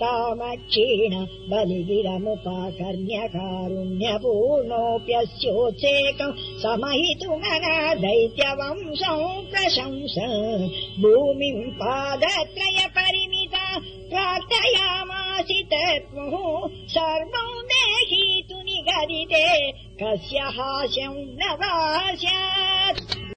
तामक्षीण बलिगिरमुपाकर्ण्यकारुण्यपूर्णोऽप्यस्योत्सेकम् समहितुमना दैत्यवंशम् प्रशंस। भूमिम् पादत्रय परिमिता प्रार्थयामासितमुः सर्वम् देहीतु निगदिते। कस्य हास्यम् न वास